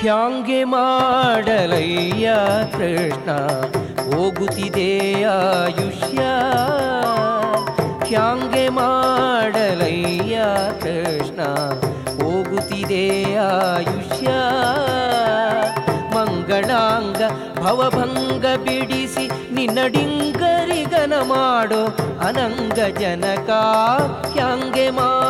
ಹ್ಯಾಂಗೆ ಮಾಡಲಯ್ಯ ಕೃಷ್ಣ? ಹೋಗುತ್ತಿದೆ ಆಯುಷ್ಯ. ಹ್ಯಾಂಗೆ ಮಾಡಲಯ್ಯ ಕೃಷ್ಣ? ಹೋಗುತ್ತಿದೆ ಆಯುಷ್ಯ. ಮಂಗಳಾಂಗ ಭವಭಂಗ ಬಿಡಿಸಿ ನಿನ್ನಡಿಂಗರಿಗನ ಮಾಡೋ ಅನಂಗ ಜನಕ. ಹ್ಯಾಂಗೆ ಮಾಡಲಯ್ಯ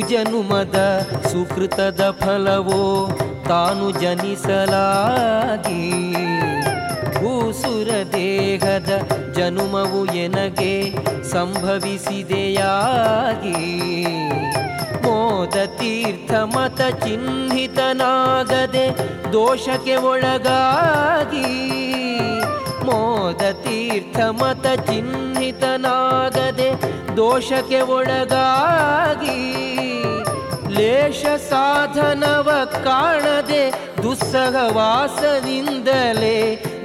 ಜನುಮದ ಸುಕೃತದ ಫಲವೋ ತಾನು ಜನಿಸಲಾಗಿ. ಭೂಸುರ ದೇಹದ ಜನುಮವು ಎನಗೆ ಸಂಭವಿಸಿದೆಯಾಗಿ. ಮೋದ ತೀರ್ಥ ಮತ ಚಿಹ್ನಿತನಾಗದೆ ದೋಷಕ್ಕೆ ಒಳಗಾಗಿ. ಮೋದ ತೀರ್ಥ ಮತ ಚಿಹ್ನಿತನಾಗದೆ ದೋಷಕ್ಕೆ ಒಳಗಾಗಿ ಲೇಷ ಸಾಧನವ ಕಾಣದೆ ದುಸ್ಸಹವಾಸದಿಂದಲೇ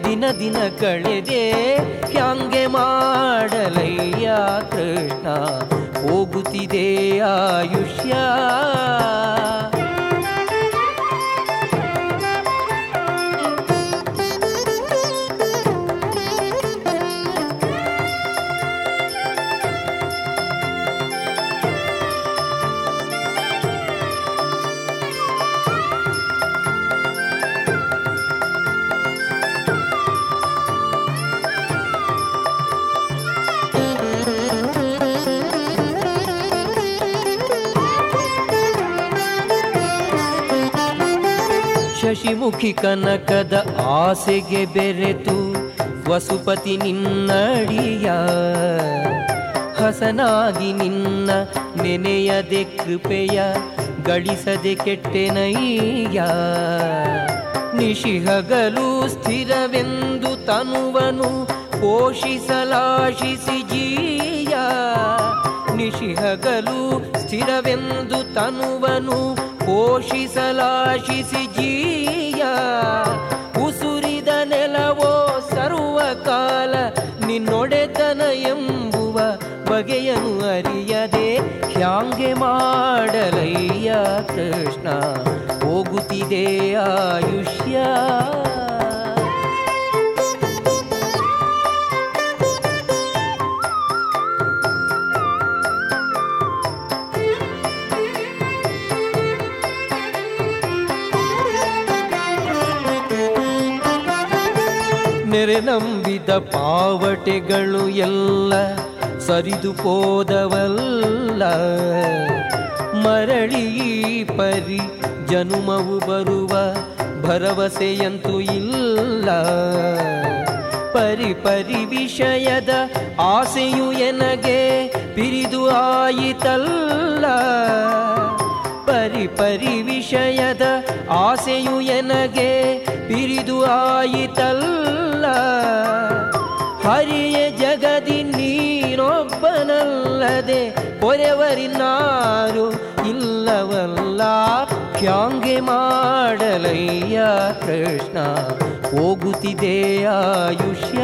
ದಿನ ದಿನ ಕಳೆದೆ ಹ್ಯಾಂಗೆ ಮಾಡಲಯ್ಯ ಕೃಷ್ಣ, ಹೋಗುತ್ತಿದೆ ಆಯುಷ್ಯ. ಶಶಿಮುಖಿ ಕನಕದ ಆಸೆಗೆ ಬೆರೆತು ವಸುಪತಿ ನಿನ್ನಡಿಯ ಹಸನಾಗಿ ನಿನ್ನ ನೆನೆಯದೆ ಕೃಪೆಯ ಗಳಿಸದೆ ಕೆಟ್ಟೆನಯ್ಯ. ನಿಶಿಹಗಲು ಸ್ಥಿರವೆಂದು ತನುವನು ಪೋಷಿಸಲಾಶಿಸಿ ಜೀಯ. ನಿಶಿಹಗಲು ಸ್ಥಿರವೆಂದು ತನುವನು ಪೋಷಿಸಲಾಶಿಸಿ ಜೀಯ ಉಸುರಿದ ನೆಲವೋ ಸರ್ವಕಾಲ ನಿನ್ನೊಡೆತನ ಎಂಬುವ ಬಗೆಯನ್ನು ಅರಿಯದೆ ಹ್ಯಾಂಗೆ ಮಾಡಲಯ್ಯ ಕೃಷ್ಣ ಹೋಗುತ್ತಿದೆ ಆಯುಷ್ಯ. ನೆರೆ ನಂಬಿದ ಪಾವಟೆಗಳು ಎಲ್ಲ ಸರಿದು ಹೋದವಲ್ಲ. ಮರಳಿ ಪರಿ ಜನುಮವು ಬರುವ ಭರವಸೆಯಂತೂ ಇಲ್ಲ. ಪರಿ ಪರಿ ವಿಷಯದ ಆಸೆಯು ಎನಗೆ ಪಿರಿದು ಆಯಿತಲ್ಲ. ಪರಿ ಪರಿ ವಿಷಯದ ಆಸೆಯು ಎನಗೆ ಪಿರಿದು ಆಯಿತಲ್ಲ. ಹರಿಯ ಜಗದಿ ನೀನೊಬ್ಬನಲ್ಲದೆ ಪೊರೆವರಿನಾರು ಇಲ್ಲವಲ್ಲ. ಕ್ಯಾಂಗೆ ಮಾಡಲಯ್ಯ ಕೃಷ್ಣ ಹೋಗುತ್ತಿದೆ ಆಯುಷ್ಯ.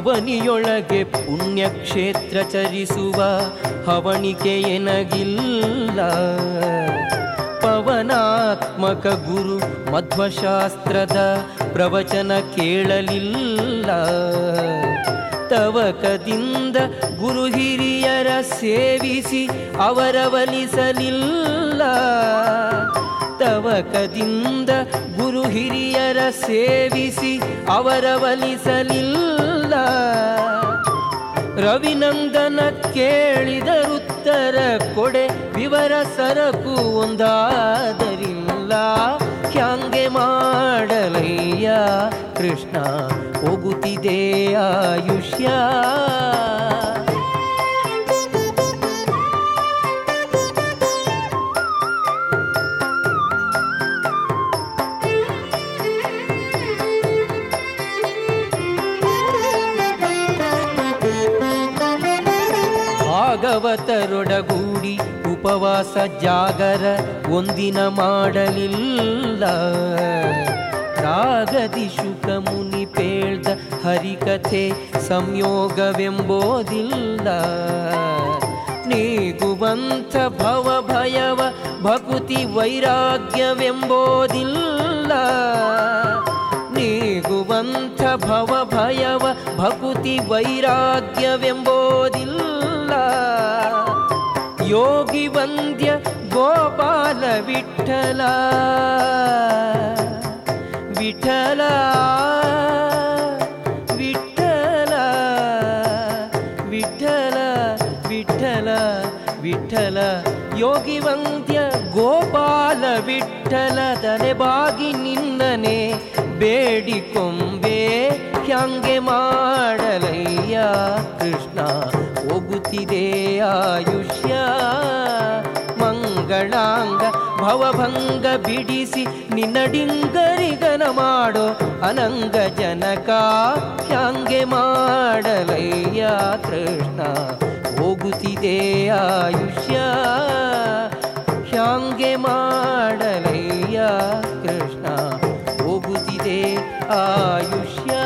ಅವನಿಯೊಳಗೆ ಪುಣ್ಯಕ್ಷೇತ್ರ ಚರಿಸುವ ಹವಣಿಕೆ ಎನಗಿಲ್ಲ. ಪವನಾತ್ಮಕ ಗುರು ಮಧ್ವಶಾಸ್ತ್ರದ ಪ್ರವಚನ ಕೇಳಲಿಲ್ಲ. ತವಕದಿಂದ ಗುರು ಹಿರಿಯರ ಸೇವಿಸಿ ಅವರವನಿಸಲಿಲ್ಲ. ತವಕದಿಂದ ಗುರು ಹಿರಿಯರ ಸೇವಿಸಿ ಅವರ ಬಲಿಸಲಿಲ್ಲ ರವಿನಂದನ ಕೇಳಿದರುತ್ತರ ಕೊಡೆ ವಿವರ ಸರಕು ಒಂದಾದರಿಲ್ಲ. ಕ್ಯಾಂಗೆ ಮಾಡಲಯ್ಯ ಕೃಷ್ಣ, ಹೋಗುತ್ತಿದೆ ಆಯುಷ್ಯ. ಭಾಗವತರೊಡಗೂಡಿ ಉಪವಾಸ ಜಾಗರ ಒಂದಿನ ಮಾಡಲಿಲ್ಲ. ರಾಗದಿ ಶುಕ ಮುನಿ ಪೇಳ್ದ ಹರಿಕಥೆ ಸಂಯೋಗವೆಂಬೋದಿಲ್ಲ. ನೀಗುವಂಥ ಭವ ಭಯವ ಭಕುತಿ ವೈರಾಗ್ಯವೆಂಬೋದಿಲ್ಲ. ನೀಗುವಂಥ ಭವ ಭಯವ ಭಕುತಿ ವೈರಾಗ್ಯವೆಂಬೋದಿಲ್ಲ. ಯೋಗಿ ವಂದ್ಯ ಗೋಪಾಲ ವಿಠಲ ವಿಠಲ ವಿಠಲ ವಿಠಲ ವಿಠಲ. ವಿಠಲ ಯೋಗಿ ವಂದ್ಯ ಗೋಪಾಲ ವಿಠಲ ತಲೆಬಾಗಿ ನಿನ್ನನೆ ಬೇಡಿಕೊಂಬೆ ಬರುತ್ತಿದೆ ಆಯುಷ್ಯ. ಮಂಗಳಾಂಗ ಭವಭಂಗ ಬಿಡಿಸಿ ನಿನ್ನಡಿಂಗರಿಗನ ಮಾಡೋ. ಅನಂಗ ಜನಕ ಹ್ಯಾಂಗೆ ಮಾಡಲಯ್ಯ ಕೃಷ್ಣ. ಹೋಗುತ್ತಿದೆ ಆಯುಷ್ಯ. ಹ್ಯಾಂಗೆ ಮಾಡಲಯ್ಯ ಕೃಷ್ಣ. ಹೋಗುತ್ತಿದೆ ಆಯುಷ್ಯ.